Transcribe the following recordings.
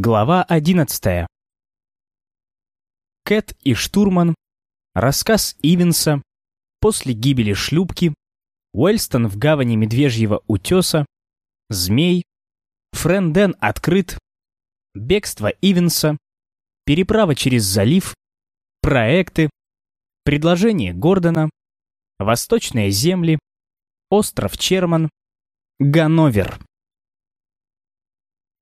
Глава 11. Кэт и штурман. Рассказ Ивенса. После гибели шлюпки. Уэльстон в гавани Медвежьего утеса. Змей. Френден открыт. Бегство Ивенса. Переправа через залив. Проекты. Предложение Гордона. Восточные земли. Остров Черман. Ганновер.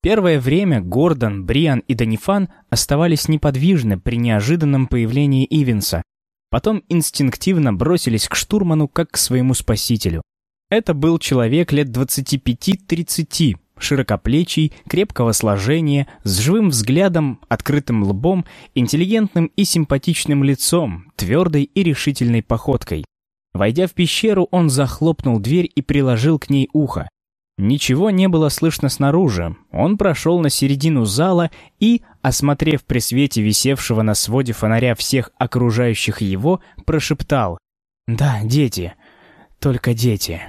Первое время Гордон, Бриан и Данифан оставались неподвижны при неожиданном появлении Ивенса. Потом инстинктивно бросились к штурману как к своему спасителю. Это был человек лет 25-30, широкоплечий, крепкого сложения, с живым взглядом, открытым лбом, интеллигентным и симпатичным лицом, твердой и решительной походкой. Войдя в пещеру, он захлопнул дверь и приложил к ней ухо. Ничего не было слышно снаружи. Он прошел на середину зала и, осмотрев при свете висевшего на своде фонаря всех окружающих его, прошептал «Да, дети, только дети».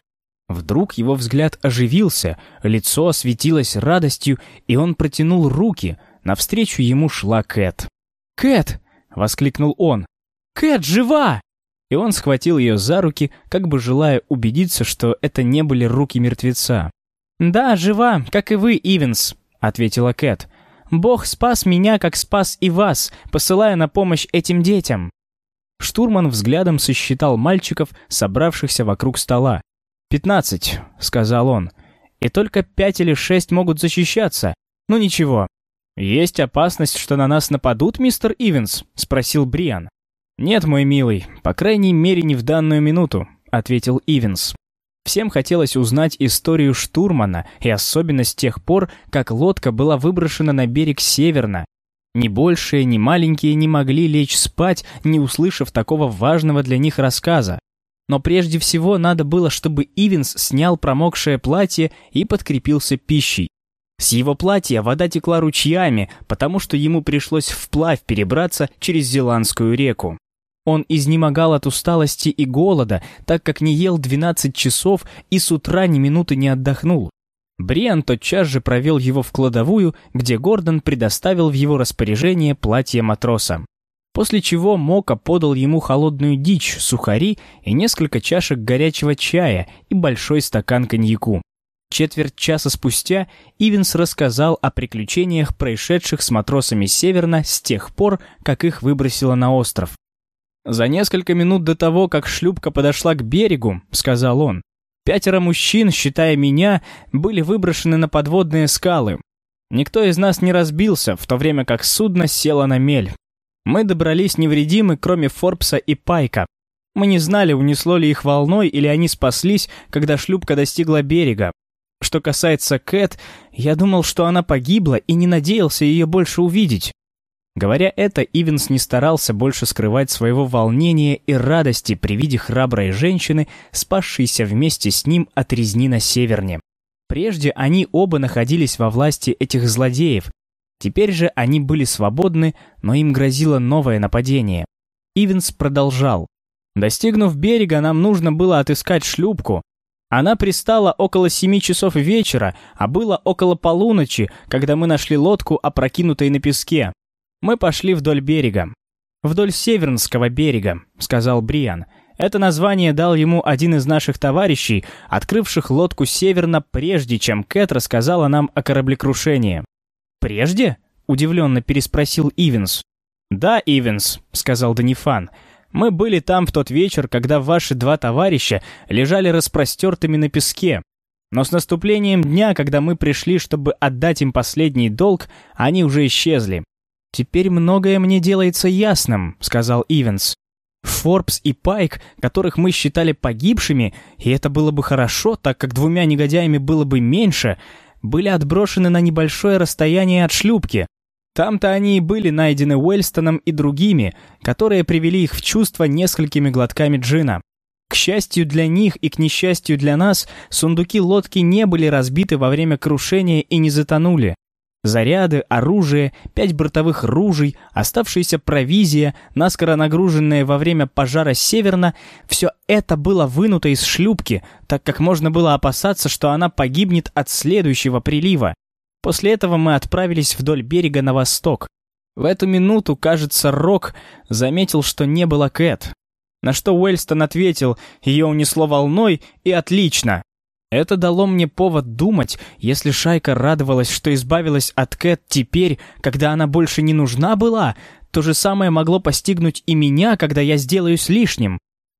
Вдруг его взгляд оживился, лицо осветилось радостью, и он протянул руки. Навстречу ему шла Кэт. «Кэт!» — воскликнул он. «Кэт жива!» И он схватил ее за руки, как бы желая убедиться, что это не были руки мертвеца. «Да, жива, как и вы, Ивенс», — ответила Кэт. «Бог спас меня, как спас и вас, посылая на помощь этим детям». Штурман взглядом сосчитал мальчиков, собравшихся вокруг стола. «Пятнадцать», — сказал он. «И только пять или шесть могут защищаться. Ну ничего». «Есть опасность, что на нас нападут, мистер Ивенс?» — спросил Бриан. «Нет, мой милый, по крайней мере не в данную минуту», — ответил Ивенс. Всем хотелось узнать историю штурмана, и особенно с тех пор, как лодка была выброшена на берег северно. Ни большие, ни маленькие не могли лечь спать, не услышав такого важного для них рассказа. Но прежде всего надо было, чтобы Ивенс снял промокшее платье и подкрепился пищей. С его платья вода текла ручьями, потому что ему пришлось вплавь перебраться через Зеландскую реку. Он изнемогал от усталости и голода, так как не ел 12 часов и с утра ни минуты не отдохнул. Бриан тотчас же провел его в кладовую, где Гордон предоставил в его распоряжение платье матроса. После чего Мока подал ему холодную дичь, сухари и несколько чашек горячего чая и большой стакан коньяку. Четверть часа спустя Ивенс рассказал о приключениях, происшедших с матросами Северна с тех пор, как их выбросило на остров. «За несколько минут до того, как шлюпка подошла к берегу», — сказал он, «пятеро мужчин, считая меня, были выброшены на подводные скалы. Никто из нас не разбился, в то время как судно село на мель. Мы добрались невредимы, кроме Форбса и Пайка. Мы не знали, унесло ли их волной или они спаслись, когда шлюпка достигла берега. Что касается Кэт, я думал, что она погибла и не надеялся ее больше увидеть. Говоря это, Ивенс не старался больше скрывать своего волнения и радости при виде храброй женщины, спасшейся вместе с ним от резни на северне. Прежде они оба находились во власти этих злодеев. Теперь же они были свободны, но им грозило новое нападение. Ивенс продолжал. «Достигнув берега, нам нужно было отыскать шлюпку. Она пристала около семи часов вечера, а было около полуночи, когда мы нашли лодку, опрокинутой на песке. Мы пошли вдоль берега. «Вдоль Севернского берега», — сказал Бриан. Это название дал ему один из наших товарищей, открывших лодку северно, прежде чем Кэт рассказала нам о кораблекрушении. «Прежде?» — удивленно переспросил Ивенс. «Да, Ивенс», — сказал Данифан. «Мы были там в тот вечер, когда ваши два товарища лежали распростертыми на песке. Но с наступлением дня, когда мы пришли, чтобы отдать им последний долг, они уже исчезли. «Теперь многое мне делается ясным», — сказал Ивенс. Форбс и Пайк, которых мы считали погибшими, и это было бы хорошо, так как двумя негодяями было бы меньше, были отброшены на небольшое расстояние от шлюпки. Там-то они и были найдены Уэльстоном и другими, которые привели их в чувство несколькими глотками джина. К счастью для них и к несчастью для нас, сундуки лодки не были разбиты во время крушения и не затонули. Заряды, оружие, пять бортовых ружей, оставшаяся провизия, наскоро нагруженная во время пожара северно — все это было вынуто из шлюпки, так как можно было опасаться, что она погибнет от следующего прилива. После этого мы отправились вдоль берега на восток. В эту минуту, кажется, Рок заметил, что не было Кэт. На что Уэльстон ответил, ее унесло волной, и отлично. Это дало мне повод думать, если Шайка радовалась, что избавилась от Кэт теперь, когда она больше не нужна была, то же самое могло постигнуть и меня, когда я сделаюсь лишним.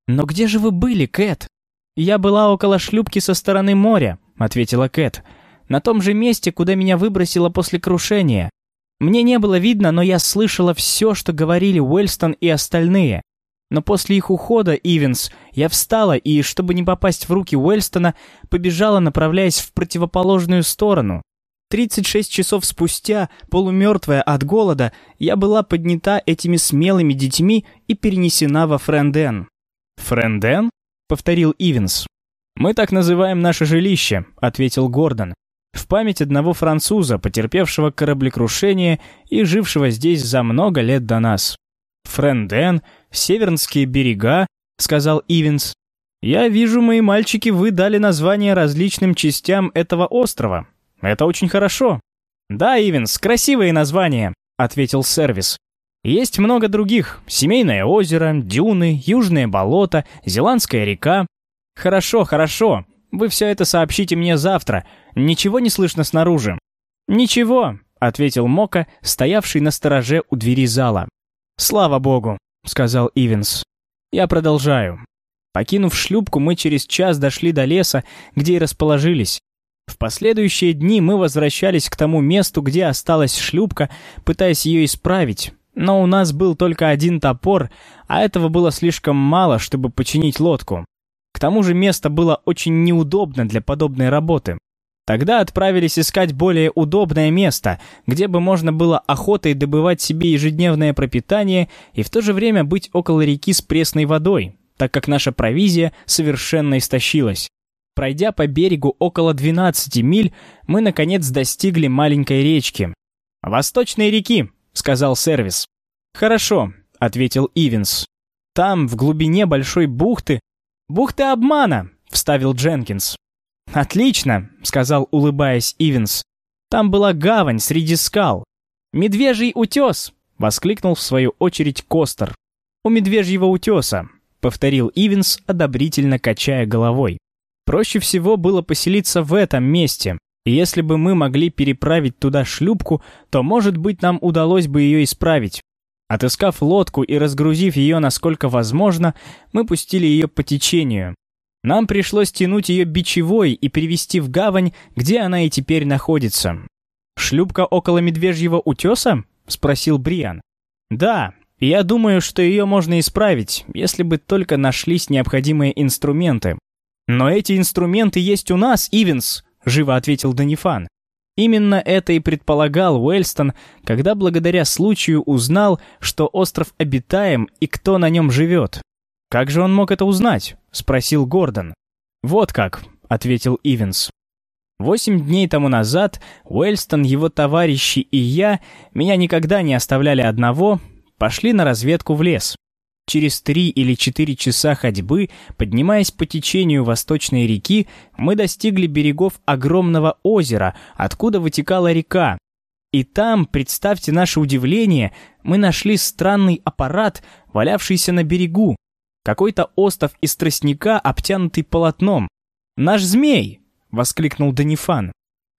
Но где же вы были, Кэт? Я была около шлюпки со стороны моря, ответила Кэт. На том же месте, куда меня выбросило после крушения. Мне не было видно, но я слышала все, что говорили Уэльстон и остальные. Но после их ухода, Ивенс, я встала и, чтобы не попасть в руки Уэльстона, побежала, направляясь в противоположную сторону. 36 часов спустя, полумертвая от голода, я была поднята этими смелыми детьми и перенесена во Френден. «Френден?» — повторил Ивенс. «Мы так называем наше жилище», — ответил Гордон в память одного француза, потерпевшего кораблекрушение и жившего здесь за много лет до нас. «Френден, Севернские берега», — сказал Ивенс. «Я вижу, мои мальчики, вы дали название различным частям этого острова. Это очень хорошо». «Да, Ивенс, красивые названия», — ответил сервис. «Есть много других. Семейное озеро, дюны, южное болото, Зеландская река». «Хорошо, хорошо. Вы все это сообщите мне завтра. Ничего не слышно снаружи». «Ничего», — ответил Мока, стоявший на стороже у двери зала. «Слава богу», — сказал Ивенс. «Я продолжаю. Покинув шлюпку, мы через час дошли до леса, где и расположились. В последующие дни мы возвращались к тому месту, где осталась шлюпка, пытаясь ее исправить. Но у нас был только один топор, а этого было слишком мало, чтобы починить лодку. К тому же место было очень неудобно для подобной работы. Тогда отправились искать более удобное место, где бы можно было охотой добывать себе ежедневное пропитание и в то же время быть около реки с пресной водой, так как наша провизия совершенно истощилась. Пройдя по берегу около 12 миль, мы, наконец, достигли маленькой речки. «Восточной реки», — сказал сервис. «Хорошо», — ответил Ивенс. «Там, в глубине большой бухты, «Бухты обмана!» — вставил Дженкинс. «Отлично!» — сказал, улыбаясь Ивенс. «Там была гавань среди скал. Медвежий утес!» — воскликнул в свою очередь Костер. «У медвежьего утеса!» — повторил Ивенс, одобрительно качая головой. «Проще всего было поселиться в этом месте, и если бы мы могли переправить туда шлюпку, то, может быть, нам удалось бы ее исправить. Отыскав лодку и разгрузив ее насколько возможно, мы пустили ее по течению. Нам пришлось тянуть ее бичевой и перевести в гавань, где она и теперь находится. «Шлюпка около Медвежьего утеса?» — спросил Бриан. «Да, я думаю, что ее можно исправить, если бы только нашлись необходимые инструменты». «Но эти инструменты есть у нас, Ивенс», — живо ответил Данифан. Именно это и предполагал Уэльстон, когда благодаря случаю узнал, что остров обитаем и кто на нем живет. «Как же он мог это узнать?» — спросил Гордон. «Вот как», — ответил Ивенс. Восемь дней тому назад Уэльстон, его товарищи и я, меня никогда не оставляли одного, пошли на разведку в лес. Через три или четыре часа ходьбы, поднимаясь по течению восточной реки, мы достигли берегов огромного озера, откуда вытекала река. И там, представьте наше удивление, мы нашли странный аппарат, валявшийся на берегу. Какой-то остов из тростника, обтянутый полотном. «Наш змей!» — воскликнул Данифан.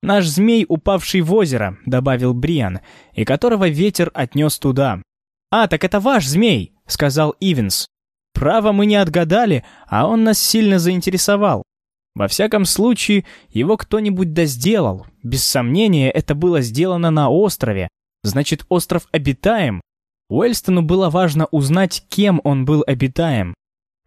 «Наш змей, упавший в озеро», — добавил Бриан, и которого ветер отнес туда. «А, так это ваш змей!» — сказал Ивенс. «Право, мы не отгадали, а он нас сильно заинтересовал. Во всяком случае, его кто-нибудь досделал. Без сомнения, это было сделано на острове. Значит, остров обитаем. Уэльстону было важно узнать, кем он был обитаем.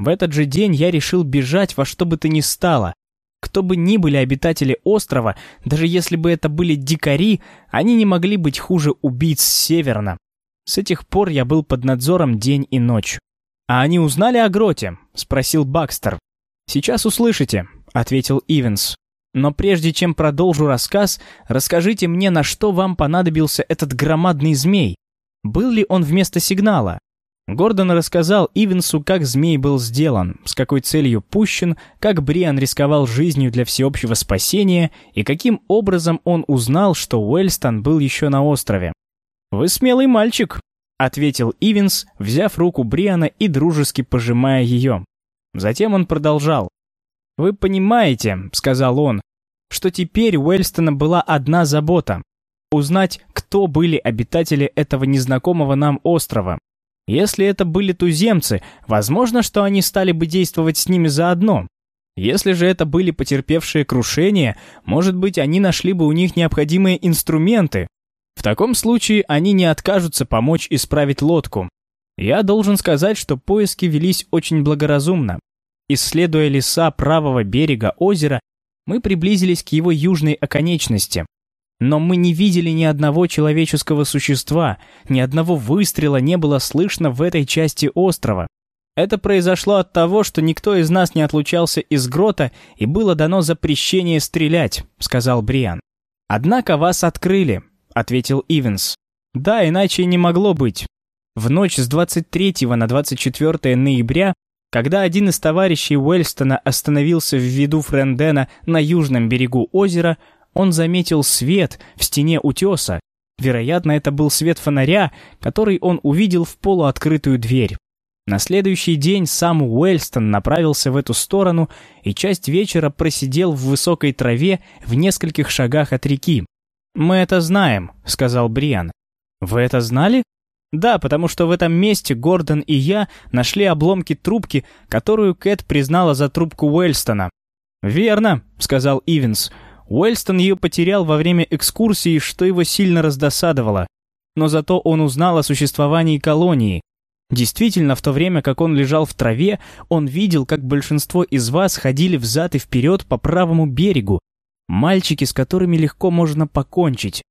В этот же день я решил бежать во что бы то ни стало. Кто бы ни были обитатели острова, даже если бы это были дикари, они не могли быть хуже убийц северна. С этих пор я был под надзором день и ночь. «А они узнали о гроте?» — спросил Бакстер. «Сейчас услышите», — ответил Ивенс. «Но прежде чем продолжу рассказ, расскажите мне, на что вам понадобился этот громадный змей. Был ли он вместо сигнала?» Гордон рассказал Ивенсу, как змей был сделан, с какой целью пущен, как Бриан рисковал жизнью для всеобщего спасения и каким образом он узнал, что Уэльстон был еще на острове. «Вы смелый мальчик», — ответил Ивенс, взяв руку Бриана и дружески пожимая ее. Затем он продолжал. «Вы понимаете», — сказал он, — «что теперь у Уэльстона была одна забота — узнать, кто были обитатели этого незнакомого нам острова. Если это были туземцы, возможно, что они стали бы действовать с ними заодно. Если же это были потерпевшие крушение, может быть, они нашли бы у них необходимые инструменты. В таком случае они не откажутся помочь исправить лодку. Я должен сказать, что поиски велись очень благоразумно. Исследуя леса правого берега озера, мы приблизились к его южной оконечности. Но мы не видели ни одного человеческого существа, ни одного выстрела не было слышно в этой части острова. Это произошло от того, что никто из нас не отлучался из грота и было дано запрещение стрелять, сказал Бриан. Однако вас открыли, ответил Ивенс. Да, иначе не могло быть. В ночь с 23 на 24 ноября, когда один из товарищей Уэльстона остановился в виду Френдена на южном берегу озера, он заметил свет в стене утеса. Вероятно, это был свет фонаря, который он увидел в полуоткрытую дверь. На следующий день сам Уэльстон направился в эту сторону и часть вечера просидел в высокой траве в нескольких шагах от реки. «Мы это знаем», — сказал Бриан. «Вы это знали?» «Да, потому что в этом месте Гордон и я нашли обломки трубки, которую Кэт признала за трубку Уэльстона». «Верно», — сказал Ивенс. Уэльстон ее потерял во время экскурсии, что его сильно раздосадовало. Но зато он узнал о существовании колонии. Действительно, в то время, как он лежал в траве, он видел, как большинство из вас ходили взад и вперед по правому берегу. Мальчики, с которыми легко можно покончить.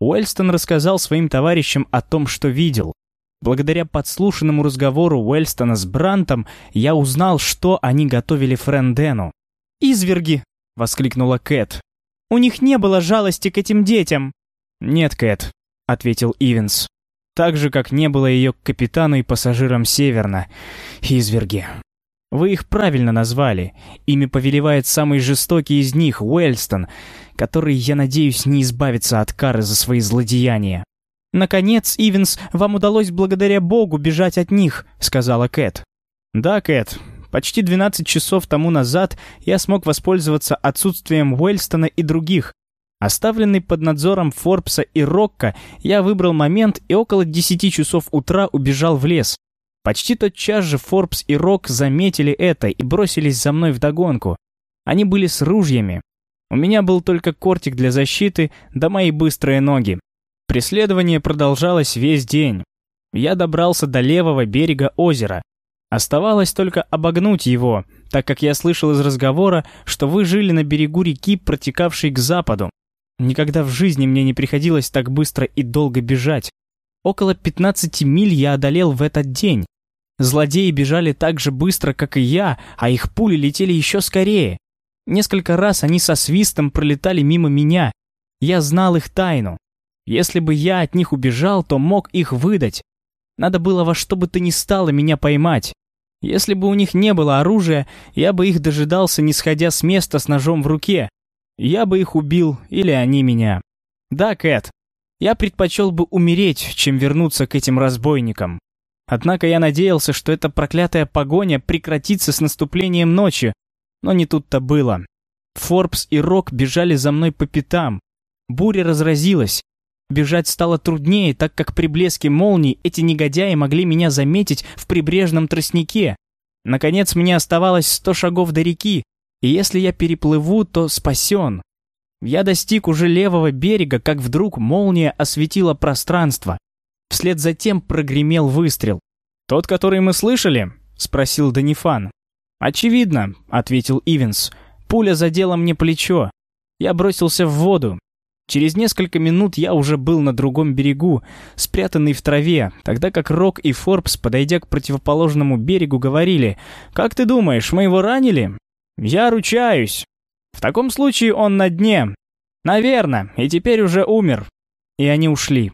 Уэльстон рассказал своим товарищам о том, что видел. Благодаря подслушанному разговору Уэльстона с Брантом я узнал, что они готовили Френдену. «Изверги!» — воскликнула Кэт. У них не было жалости к этим детям». «Нет, Кэт», — ответил Ивенс. «Так же, как не было ее к капитану и пассажирам Северна. Изверги». Вы их правильно назвали. Ими повелевает самый жестокий из них, Уэльстон, который, я надеюсь, не избавится от кары за свои злодеяния. «Наконец, Ивенс, вам удалось благодаря Богу бежать от них», — сказала Кэт. «Да, Кэт, Почти 12 часов тому назад я смог воспользоваться отсутствием Уэльстона и других. Оставленный под надзором Форбса и Рокка, я выбрал момент и около 10 часов утра убежал в лес. Почти тот час же Форбс и Рок заметили это и бросились за мной вдогонку. Они были с ружьями. У меня был только кортик для защиты, да мои быстрые ноги. Преследование продолжалось весь день. Я добрался до левого берега озера, Оставалось только обогнуть его, так как я слышал из разговора, что вы жили на берегу реки, протекавшей к западу. Никогда в жизни мне не приходилось так быстро и долго бежать. Около 15 миль я одолел в этот день. Злодеи бежали так же быстро, как и я, а их пули летели еще скорее. Несколько раз они со свистом пролетали мимо меня. Я знал их тайну. Если бы я от них убежал, то мог их выдать. Надо было во что бы то ни стало меня поймать. Если бы у них не было оружия, я бы их дожидался, не сходя с места с ножом в руке. Я бы их убил, или они меня. Да, Кэт, я предпочел бы умереть, чем вернуться к этим разбойникам. Однако я надеялся, что эта проклятая погоня прекратится с наступлением ночи, но не тут-то было. Форбс и Рок бежали за мной по пятам. Буря разразилась, Бежать стало труднее, так как при блеске молний эти негодяи могли меня заметить в прибрежном тростнике. Наконец мне оставалось сто шагов до реки, и если я переплыву, то спасен. Я достиг уже левого берега, как вдруг молния осветила пространство. Вслед за тем прогремел выстрел. «Тот, который мы слышали?» — спросил Данифан. «Очевидно», — ответил Ивенс. «Пуля задела мне плечо. Я бросился в воду. Через несколько минут я уже был на другом берегу, спрятанный в траве, тогда как Рок и Форбс, подойдя к противоположному берегу, говорили, «Как ты думаешь, мы его ранили?» «Я ручаюсь. В таком случае он на дне. Наверное, и теперь уже умер». И они ушли.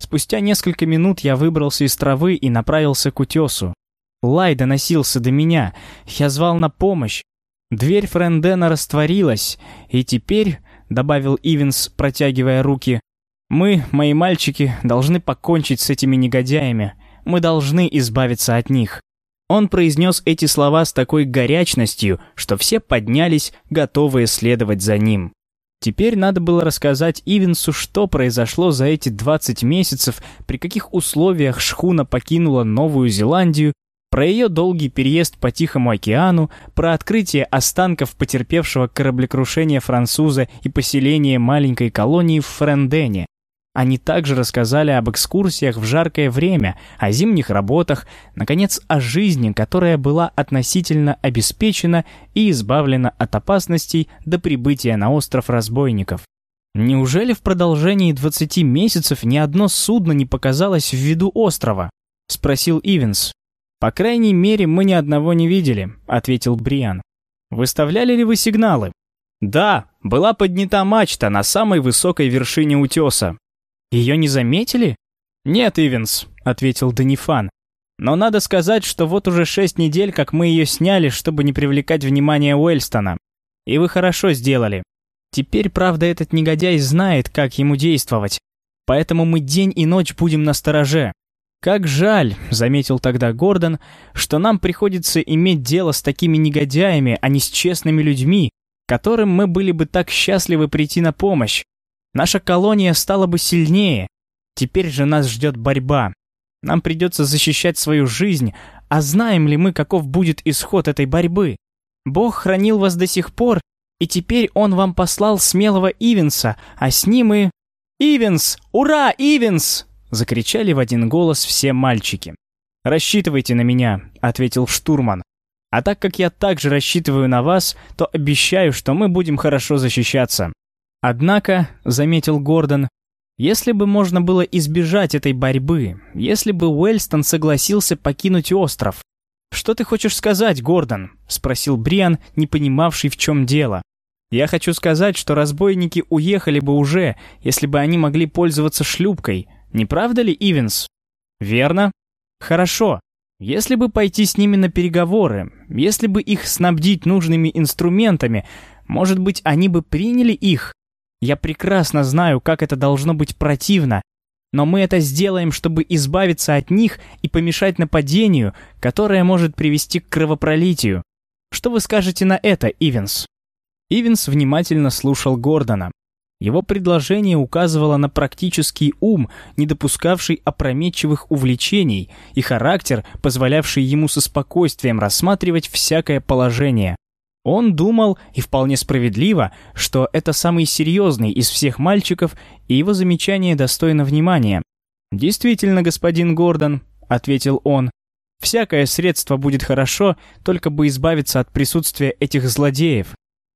Спустя несколько минут я выбрался из травы и направился к утесу. Лай доносился до меня. Я звал на помощь. Дверь Френдена растворилась, и теперь, — добавил Ивенс, протягивая руки, — мы, мои мальчики, должны покончить с этими негодяями. Мы должны избавиться от них. Он произнес эти слова с такой горячностью, что все поднялись, готовые следовать за ним. Теперь надо было рассказать Ивенсу, что произошло за эти 20 месяцев, при каких условиях шхуна покинула Новую Зеландию, про ее долгий переезд по Тихому океану, про открытие останков потерпевшего кораблекрушение француза и поселение маленькой колонии в Френдене, они также рассказали об экскурсиях в жаркое время, о зимних работах, наконец, о жизни, которая была относительно обеспечена и избавлена от опасностей до прибытия на остров разбойников. Неужели в продолжении 20 месяцев ни одно судно не показалось в виду острова? Спросил Ивенс. По крайней мере, мы ни одного не видели, ответил Бриан. Выставляли ли вы сигналы? Да, была поднята мачта на самой высокой вершине утеса. Ее не заметили? Нет, Ивенс, ответил Данифан. Но надо сказать, что вот уже шесть недель, как мы ее сняли, чтобы не привлекать внимание Уэльстона. И вы хорошо сделали. Теперь, правда, этот негодяй знает, как ему действовать. Поэтому мы день и ночь будем на стороже. Как жаль, заметил тогда Гордон, что нам приходится иметь дело с такими негодяями, а не с честными людьми, которым мы были бы так счастливы прийти на помощь. Наша колония стала бы сильнее. Теперь же нас ждет борьба. Нам придется защищать свою жизнь, а знаем ли мы, каков будет исход этой борьбы? Бог хранил вас до сих пор, и теперь Он вам послал смелого Ивенса, а с ним и... «Ивенс! Ура, Ивенс!» — закричали в один голос все мальчики. «Рассчитывайте на меня», — ответил штурман. «А так как я также рассчитываю на вас, то обещаю, что мы будем хорошо защищаться. Однако, заметил Гордон, если бы можно было избежать этой борьбы, если бы Уэльстон согласился покинуть остров. «Что ты хочешь сказать, Гордон?» — спросил Бриан, не понимавший, в чем дело. «Я хочу сказать, что разбойники уехали бы уже, если бы они могли пользоваться шлюпкой. Не правда ли, Ивенс?» «Верно. Хорошо. Если бы пойти с ними на переговоры, если бы их снабдить нужными инструментами, может быть, они бы приняли их?» Я прекрасно знаю, как это должно быть противно, но мы это сделаем, чтобы избавиться от них и помешать нападению, которое может привести к кровопролитию. Что вы скажете на это, Ивенс?» Ивенс внимательно слушал Гордона. Его предложение указывало на практический ум, не допускавший опрометчивых увлечений, и характер, позволявший ему со спокойствием рассматривать всякое положение. Он думал, и вполне справедливо, что это самый серьезный из всех мальчиков, и его замечание достойно внимания. «Действительно, господин Гордон», — ответил он, — «всякое средство будет хорошо, только бы избавиться от присутствия этих злодеев.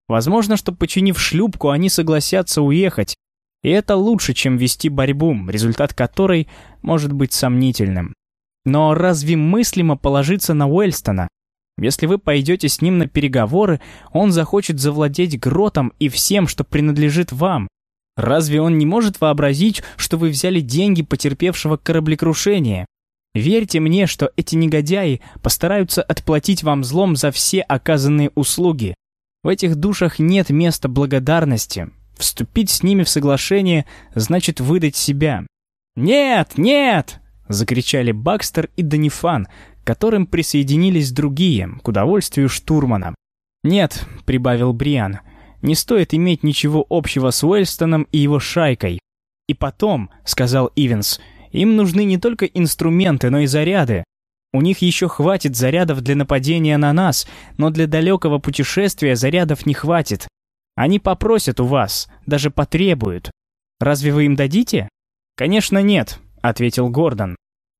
Возможно, что, починив шлюпку, они согласятся уехать, и это лучше, чем вести борьбу, результат которой может быть сомнительным. Но разве мыслимо положиться на Уэльстона? Если вы пойдете с ним на переговоры, он захочет завладеть гротом и всем, что принадлежит вам. Разве он не может вообразить, что вы взяли деньги потерпевшего кораблекрушения? Верьте мне, что эти негодяи постараются отплатить вам злом за все оказанные услуги. В этих душах нет места благодарности. Вступить с ними в соглашение значит выдать себя. «Нет, нет!» — закричали Бакстер и Данифан, которым присоединились другие, к удовольствию штурмана. «Нет», — прибавил Бриан, — «не стоит иметь ничего общего с Уэльстоном и его шайкой». «И потом», — сказал Ивенс, — «им нужны не только инструменты, но и заряды. У них еще хватит зарядов для нападения на нас, но для далекого путешествия зарядов не хватит. Они попросят у вас, даже потребуют. Разве вы им дадите?» «Конечно нет», — ответил Гордон.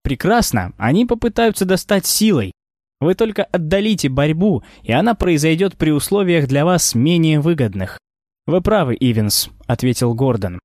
Прекрасно, они попытаются достать силой. Вы только отдалите борьбу, и она произойдет при условиях для вас менее выгодных. Вы правы, Ивенс, ответил Гордон.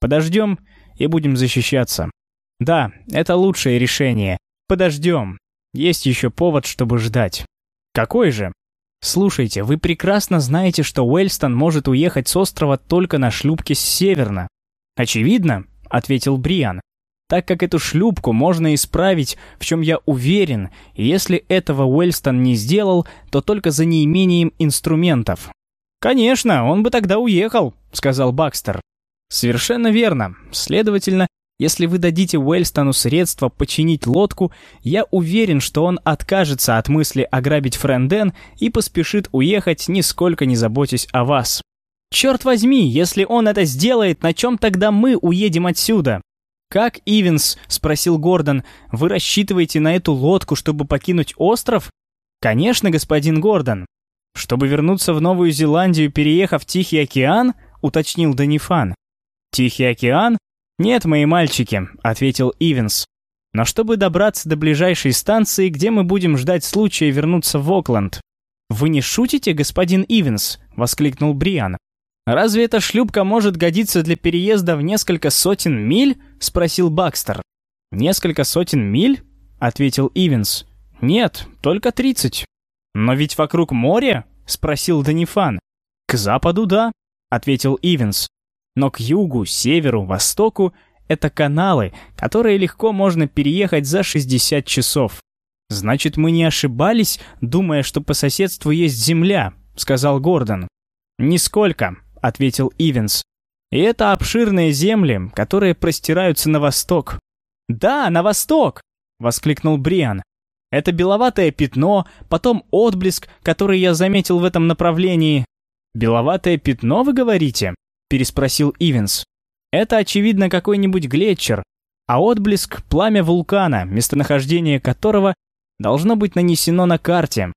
Подождем и будем защищаться. Да, это лучшее решение. Подождем. Есть еще повод, чтобы ждать. Какой же? Слушайте, вы прекрасно знаете, что Уэльстон может уехать с острова только на шлюпке с северна. Очевидно, ответил Бриан. так как эту шлюпку можно исправить, в чем я уверен, и если этого Уэльстон не сделал, то только за неимением инструментов. «Конечно, он бы тогда уехал», — сказал Бакстер. «Совершенно верно. Следовательно, если вы дадите Уэльстону средства починить лодку, я уверен, что он откажется от мысли ограбить Френден и поспешит уехать, нисколько не заботясь о вас. Черт возьми, если он это сделает, на чем тогда мы уедем отсюда? «Как, Ивенс?» — спросил Гордон. «Вы рассчитываете на эту лодку, чтобы покинуть остров?» «Конечно, господин Гордон». «Чтобы вернуться в Новую Зеландию, переехав Тихий океан?» — уточнил Данифан. «Тихий океан? Нет, мои мальчики», — ответил Ивенс. «Но чтобы добраться до ближайшей станции, где мы будем ждать случая вернуться в Окленд». «Вы не шутите, господин Ивенс?» — воскликнул Бриан. «Разве эта шлюпка может годиться для переезда в несколько сотен миль?» — спросил Бакстер. «Несколько сотен миль?» — ответил Ивенс. «Нет, только тридцать». «Но ведь вокруг море?» — спросил Данифан. «К западу, да», — ответил Ивенс. «Но к югу, северу, востоку — это каналы, которые легко можно переехать за 60 часов». «Значит, мы не ошибались, думая, что по соседству есть земля», — сказал Гордон. «Нисколько», — ответил Ивенс. «И это обширные земли, которые простираются на восток». «Да, на восток!» — воскликнул Бриан. «Это беловатое пятно, потом отблеск, который я заметил в этом направлении». «Беловатое пятно, вы говорите?» — переспросил Ивенс. «Это, очевидно, какой-нибудь глетчер, а отблеск — пламя вулкана, местонахождение которого должно быть нанесено на карте.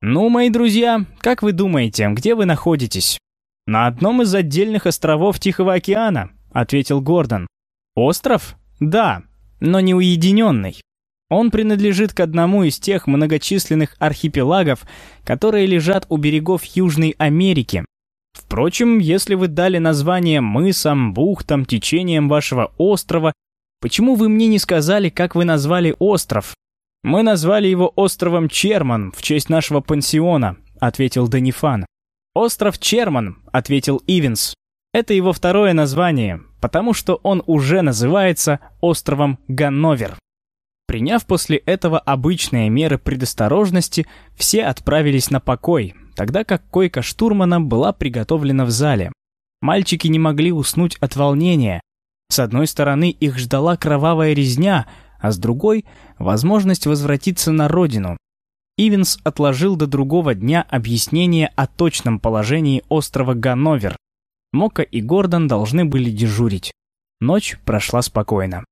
Ну, мои друзья, как вы думаете, где вы находитесь?» «На одном из отдельных островов Тихого океана», — ответил Гордон. «Остров? Да, но не уединенный. Он принадлежит к одному из тех многочисленных архипелагов, которые лежат у берегов Южной Америки. Впрочем, если вы дали название мысам, бухтам, течениям вашего острова, почему вы мне не сказали, как вы назвали остров? Мы назвали его островом Черман в честь нашего пансиона, ответил Данифан. «Остров Черман», — ответил Ивенс. «Это его второе название, потому что он уже называется островом Ганновер». Приняв после этого обычные меры предосторожности, все отправились на покой, тогда как койка штурмана была приготовлена в зале. Мальчики не могли уснуть от волнения. С одной стороны их ждала кровавая резня, а с другой — возможность возвратиться на родину. Ивенс отложил до другого дня объяснение о точном положении острова Ганновер. Мока и Гордон должны были дежурить. Ночь прошла спокойно.